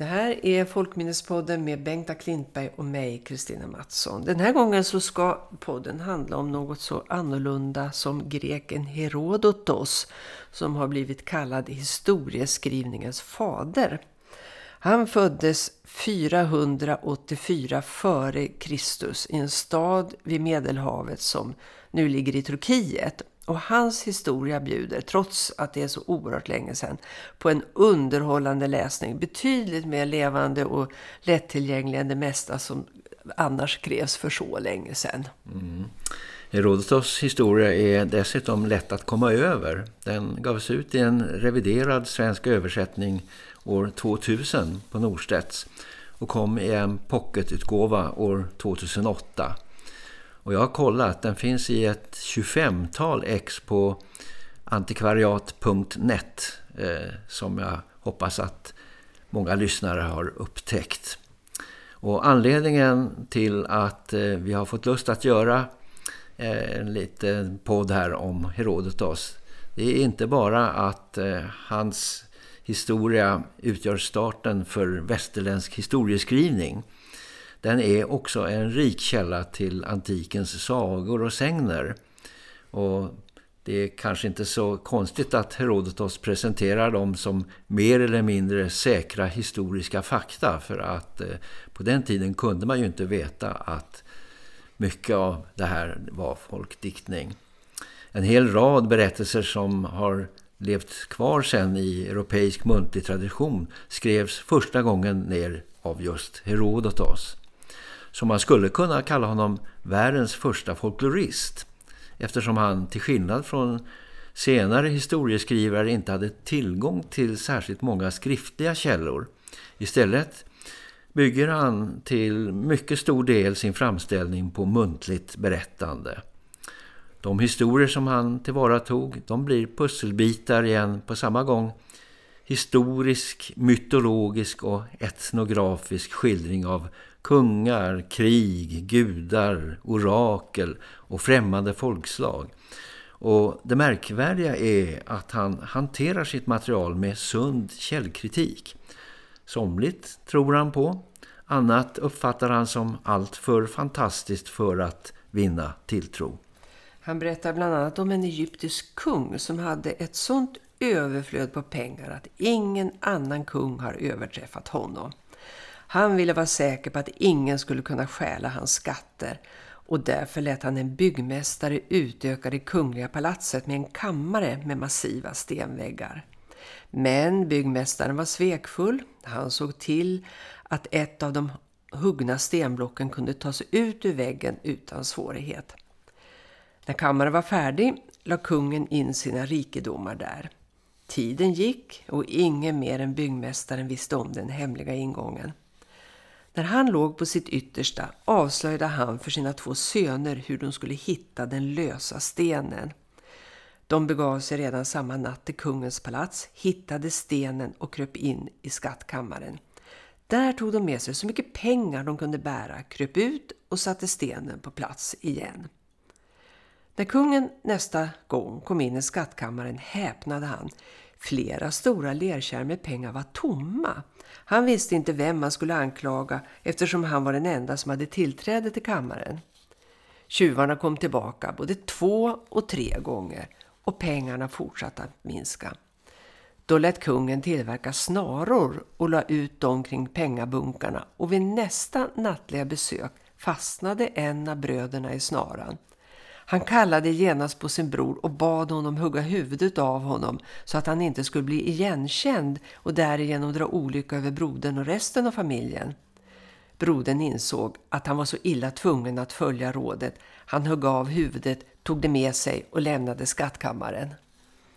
Det här är Folkminnespodden med Bengta Klintberg och mig, Kristina Mattsson. Den här gången så ska podden handla om något så annorlunda som greken Herodotos som har blivit kallad historieskrivningens fader. Han föddes 484 före Kristus i en stad vid Medelhavet som nu ligger i Turkiet och hans historia bjuder, trots att det är så oerhört länge sedan, på en underhållande läsning. Betydligt mer levande och lättillgänglig än det mesta som annars krävs för så länge sedan. Mm. Herodotos historia är dessutom lätt att komma över. Den gavs ut i en reviderad svensk översättning år 2000 på Norstedts och kom i en pocketutgåva år 2008. Och jag har kollat, den finns i ett 25-tal ex på antikvariat.net eh, som jag hoppas att många lyssnare har upptäckt. Och anledningen till att eh, vi har fått lust att göra eh, en liten podd här om Herodotos det är inte bara att eh, hans historia utgör starten för västerländsk historieskrivning- den är också en rik källa till antikens sagor och sängner. Och det är kanske inte så konstigt att Herodotos presenterar dem som mer eller mindre säkra historiska fakta. För att eh, på den tiden kunde man ju inte veta att mycket av det här var folkdiktning. En hel rad berättelser som har levt kvar sen i europeisk muntlig tradition skrevs första gången ner av just Herodotos så man skulle kunna kalla honom världens första folklorist eftersom han till skillnad från senare historieskrivare inte hade tillgång till särskilt många skriftliga källor. Istället bygger han till mycket stor del sin framställning på muntligt berättande. De historier som han tillvaratog de blir pusselbitar igen på samma gång historisk, mytologisk och etnografisk skildring av kungar, krig, gudar, orakel och främmande folkslag. Och det märkvärdiga är att han hanterar sitt material med sund källkritik. Somligt tror han på, annat uppfattar han som allt för fantastiskt för att vinna tilltro. Han berättar bland annat om en egyptisk kung som hade ett sånt överflöd på pengar att ingen annan kung har överträffat honom. Han ville vara säker på att ingen skulle kunna stjäla hans skatter och därför lät han en byggmästare utöka det kungliga palatset med en kammare med massiva stenväggar. Men byggmästaren var svekfull. Han såg till att ett av de huggna stenblocken kunde tas ut ur väggen utan svårighet. När kammaren var färdig la kungen in sina rikedomar där. Tiden gick och ingen mer än byggmästaren visste om den hemliga ingången. När han låg på sitt yttersta avslöjade han för sina två söner hur de skulle hitta den lösa stenen. De begav sig redan samma natt till kungens palats, hittade stenen och kröp in i skattkammaren. Där tog de med sig så mycket pengar de kunde bära, kröp ut och satte stenen på plats igen. När kungen nästa gång kom in i skattkammaren häpnade han. Flera stora lerkärl med pengar var tomma. Han visste inte vem man skulle anklaga eftersom han var den enda som hade tillträde till kammaren. Tjuvarna kom tillbaka både två och tre gånger och pengarna fortsatte att minska. Då lät kungen tillverka snaror och la ut dem kring pengabunkarna och vid nästa nattliga besök fastnade en av bröderna i snaran. Han kallade genast på sin bror och bad honom hugga huvudet av honom så att han inte skulle bli igenkänd och därigenom dra olycka över brodern och resten av familjen. Brodern insåg att han var så illa tvungen att följa rådet. Han högg av huvudet, tog det med sig och lämnade skattkammaren.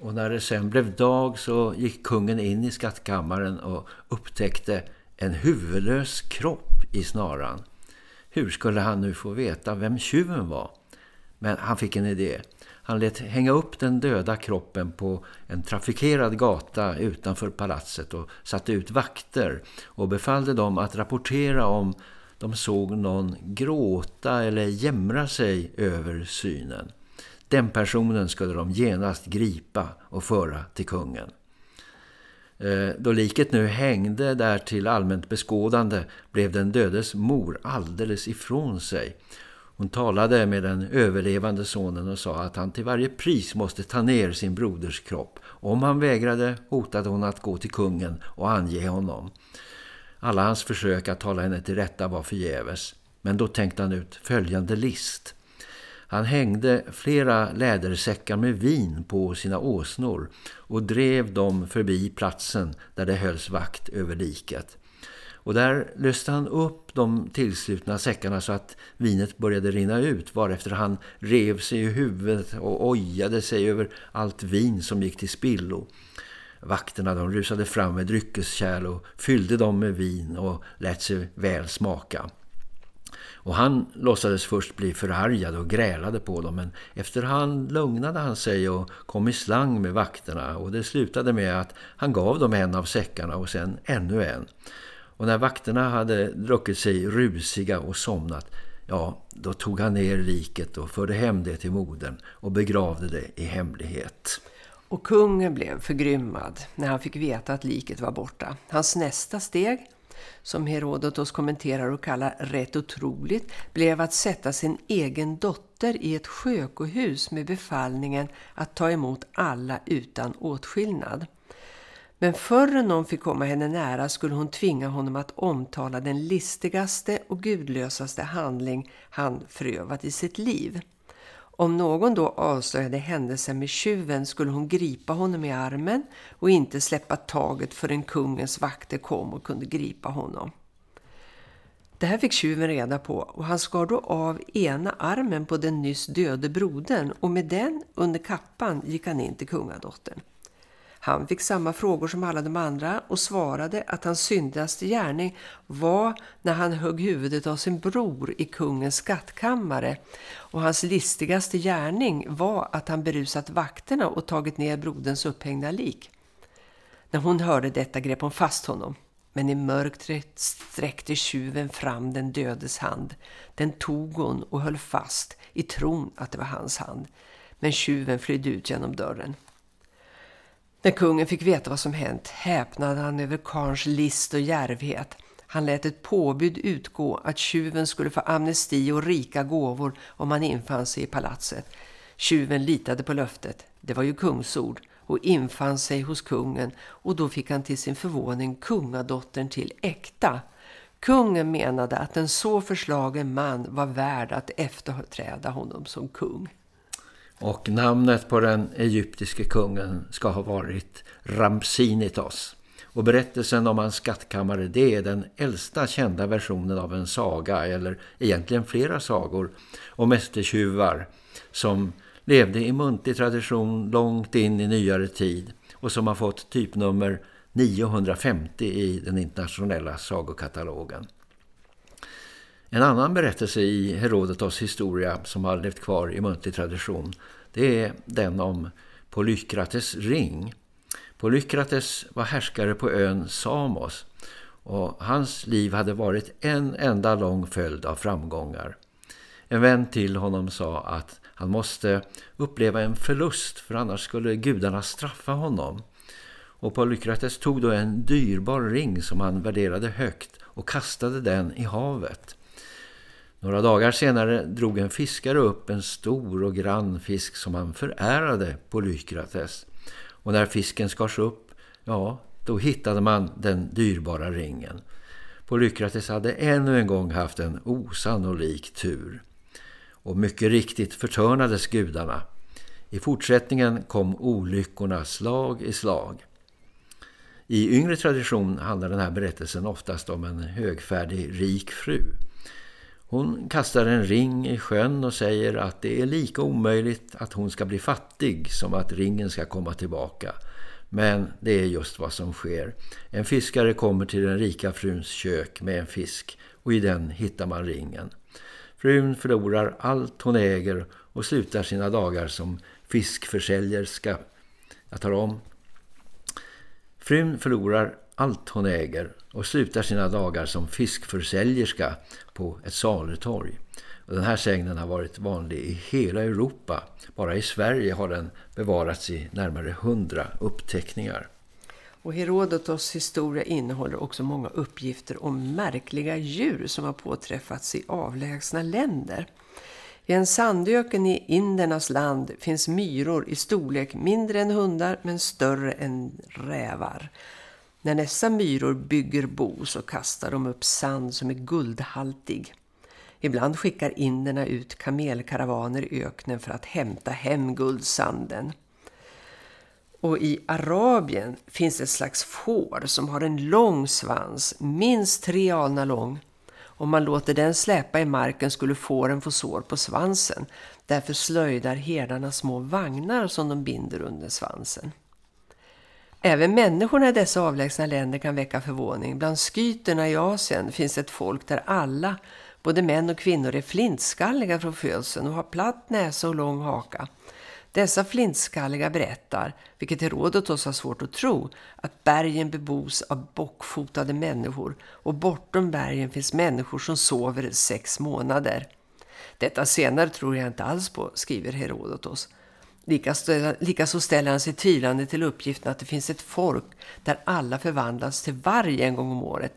Och när det sen blev dag så gick kungen in i skattkammaren och upptäckte en huvudlös kropp i snaran. Hur skulle han nu få veta vem tjuven var? Men han fick en idé. Han lät hänga upp den döda kroppen på en trafikerad gata utanför palatset och satte ut vakter och befallde dem att rapportera om de såg någon gråta eller jämra sig över synen. Den personen skulle de genast gripa och föra till kungen. Eh, då liket nu hängde där till allmänt beskådande blev den dödes mor alldeles ifrån sig. Hon talade med den överlevande sonen och sa att han till varje pris måste ta ner sin broders kropp. Om han vägrade hotade hon att gå till kungen och ange honom. Alla hans försök att tala henne till rätta var förgäves. Men då tänkte han ut följande list. Han hängde flera lädersäckar med vin på sina åsnor och drev dem förbi platsen där det hölls vakt över liket. Och där löste han upp de tillslutna säckarna så att vinet började rinna ut varefter han rev sig i huvudet och ojade sig över allt vin som gick till spillo. Vakterna de rusade fram med dryckeskärl och fyllde dem med vin och lät sig väl smaka. Och han låtsades först bli förargad och grälade på dem men efterhand lugnade han sig och kom i slang med vakterna och det slutade med att han gav dem en av säckarna och sen ännu en. Och när vakterna hade druckit sig rusiga och somnat, ja, då tog han ner liket och förde hem det till modern och begravde det i hemlighet. Och kungen blev förgrymmad när han fick veta att liket var borta. Hans nästa steg, som Herodotos kommenterar och kallar rätt otroligt, blev att sätta sin egen dotter i ett sjökohus med befallningen att ta emot alla utan åtskillnad. Men förrän någon fick komma henne nära skulle hon tvinga honom att omtala den listigaste och gudlösaste handling han förövat i sitt liv. Om någon då avslöjade händelsen med tjuven skulle hon gripa honom i armen och inte släppa taget förrän kungens vakter kom och kunde gripa honom. Det här fick tjuven reda på och han skar då av ena armen på den nyss döde brodern och med den under kappan gick han in till kungadottern. Han fick samma frågor som alla de andra och svarade att hans syndigaste gärning var när han högg huvudet av sin bror i kungens skattkammare och hans listigaste gärning var att han berusat vakterna och tagit ner broderns upphängda lik. När hon hörde detta grep hon fast honom. Men i mörkret sträckte tjuven fram den dödes hand. Den tog hon och höll fast i tron att det var hans hand. Men tjuven flydde ut genom dörren. När kungen fick veta vad som hänt häpnade han över Karns list och järvhet. Han lät ett påbud utgå att tjuven skulle få amnesti och rika gåvor om han infann sig i palatset. Tjuven litade på löftet, det var ju kungsord, och infann sig hos kungen och då fick han till sin förvåning kungadottern till äkta. Kungen menade att en så förslagen man var värd att efterträda honom som kung. Och namnet på den egyptiske kungen ska ha varit Ramsinitos. Och berättelsen om hans skattkammare det är den äldsta kända versionen av en saga eller egentligen flera sagor om mästertjuvar som levde i muntlig tradition långt in i nyare tid och som har fått typnummer 950 i den internationella sagokatalogen. En annan berättelse i Herodotos historia som har levt kvar i muntlig tradition det är den om Polykrates ring. Polykrates var härskare på ön Samos och hans liv hade varit en enda lång följd av framgångar. En vän till honom sa att han måste uppleva en förlust för annars skulle gudarna straffa honom. Och Polykrates tog då en dyrbar ring som han värderade högt och kastade den i havet. Några dagar senare drog en fiskare upp en stor och grann fisk som han förärade på Lykrates. Och när fisken skars upp, ja, då hittade man den dyrbara ringen. Polykrates hade ännu en gång haft en osannolik tur. Och mycket riktigt förtörnades gudarna. I fortsättningen kom olyckorna slag i slag. I yngre tradition handlar den här berättelsen oftast om en högfärdig rik fru. Hon kastar en ring i sjön och säger att det är lika omöjligt att hon ska bli fattig som att ringen ska komma tillbaka. Men det är just vad som sker. En fiskare kommer till den rika fruns kök med en fisk och i den hittar man ringen. Frun förlorar allt hon äger och slutar sina dagar som fiskförsäljerska. Jag tar om. Frun förlorar allt hon äger och slutar sina dagar som fiskförsäljerska på ett salutorg. Och den här sägnen har varit vanlig i hela Europa. Bara i Sverige har den bevarats i närmare hundra uppteckningar. Och Herodotos historia innehåller också många uppgifter om märkliga djur som har påträffats i avlägsna länder. I en sandöken i Indernas land finns myror i storlek mindre än hundar men större än rävar. När dessa myror bygger bo så kastar de upp sand som är guldhaltig. Ibland skickar inderna ut kamelkaravaner i öknen för att hämta hem guldsanden. Och i Arabien finns ett slags får som har en lång svans, minst tre alnar lång. Om man låter den släpa i marken skulle fåren få sår på svansen. Därför slöjdar herdarna små vagnar som de binder under svansen. Även människorna i dessa avlägsna länder kan väcka förvåning. Bland skyterna i Asien finns ett folk där alla, både män och kvinnor, är flintskalliga från födseln och har platt näsa och lång haka. Dessa flintskalliga berättar, vilket Herodotos har svårt att tro, att bergen bebos av bockfotade människor och bortom bergen finns människor som sover sex månader. Detta senare tror jag inte alls på, skriver Herodotos. Likaså ställer han sig tvivlande till uppgiften att det finns ett folk där alla förvandlas till varg en gång om året.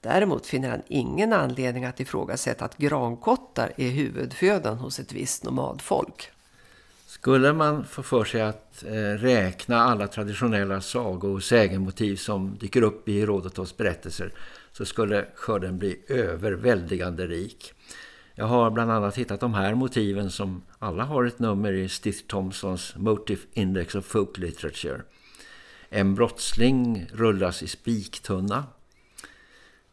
Däremot finner han ingen anledning att ifrågasätta att grankottar är huvudfödan hos ett visst nomadfolk. Skulle man få för sig att eh, räkna alla traditionella sago- och sägenmotiv som dyker upp i Herodotos berättelser så skulle skörden bli överväldigande rik. Jag har bland annat hittat de här motiven som alla har ett nummer i Stith Thompsons Motive Index of Folk Literature. En brottsling rullas i spiktunna.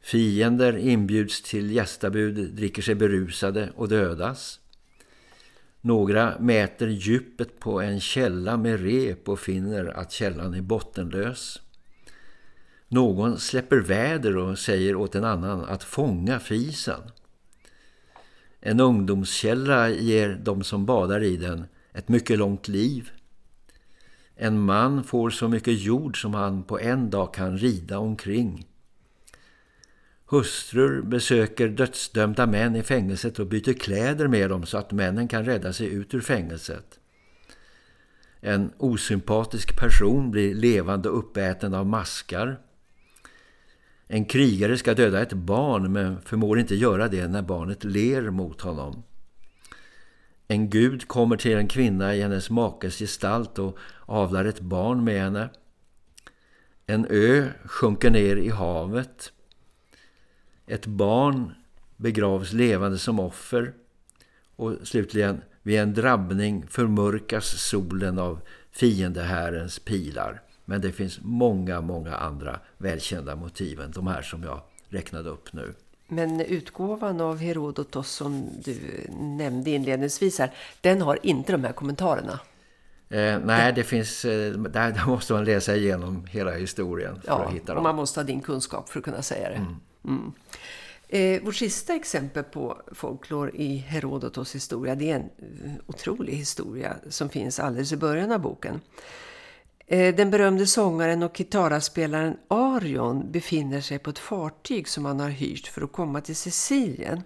Fiender inbjuds till gästabud, dricker sig berusade och dödas. Några mäter djupet på en källa med rep och finner att källan är bottenlös. Någon släpper väder och säger åt en annan att fånga fisen. En ungdomskälla ger de som badar i den ett mycket långt liv. En man får så mycket jord som han på en dag kan rida omkring. Hustrur besöker dödsdömda män i fängelset och byter kläder med dem så att männen kan rädda sig ut ur fängelset. En osympatisk person blir levande uppäten av maskar. En krigare ska döda ett barn men förmår inte göra det när barnet ler mot honom. En gud kommer till en kvinna i hennes makes gestalt och avlar ett barn med henne. En ö sjunker ner i havet. Ett barn begravs levande som offer. Och slutligen, vid en drabbning förmörkas solen av fiendehärens pilar. Men det finns många, många andra välkända motiv än de här som jag räknade upp nu. Men utgåvan av Herodotos som du nämnde inledningsvis här, den har inte de här kommentarerna. Eh, nej, det finns, eh, där, där, måste man läsa igenom hela historien för ja, att hitta dem. och man måste ha din kunskap för att kunna säga det. Mm. Mm. Eh, vårt sista exempel på folklor i Herodotos historia, det är en otrolig historia som finns alldeles i början av boken. Eh, den berömde sångaren och gitarraspelaren Arion befinner sig på ett fartyg som han har hyrt för att komma till Sicilien.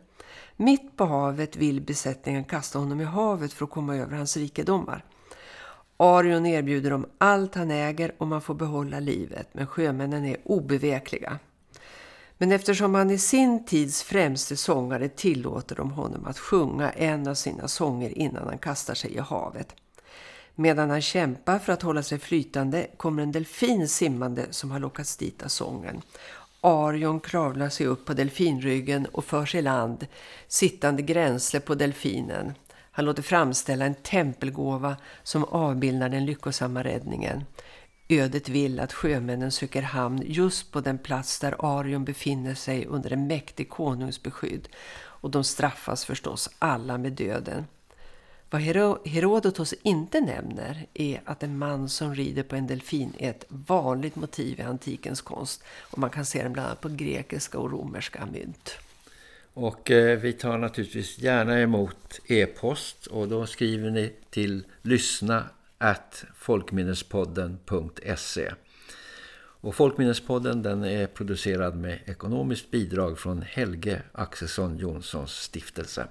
Mitt på havet vill besättningen kasta honom i havet för att komma över hans rikedomar. Arion erbjuder dem allt han äger och man får behålla livet, men sjömännen är obevekliga. Men eftersom han är sin tids främste sångare tillåter de honom att sjunga en av sina sånger innan han kastar sig i havet. Medan han kämpar för att hålla sig flytande kommer en delfin simmande som har lockats dit av sången. Arion kravlar sig upp på delfinryggen och för sig land, sittande gränsle på delfinen. Han låter framställa en tempelgåva som avbildar den lyckosamma räddningen. Ödet vill att sjömännen söker hamn just på den plats där Arion befinner sig under en mäktig konungsbeskydd och de straffas förstås alla med döden. Vad Herodotos inte nämner är att en man som rider på en delfin är ett vanligt motiv i antikens konst och man kan se den bland annat på grekiska och romerska mynt. Och eh, vi tar naturligtvis gärna emot e-post och då skriver ni till lyssna at folkminnespodden.se och Folkminnespodden den är producerad med ekonomiskt bidrag från Helge Axelsson Jonssons stiftelse.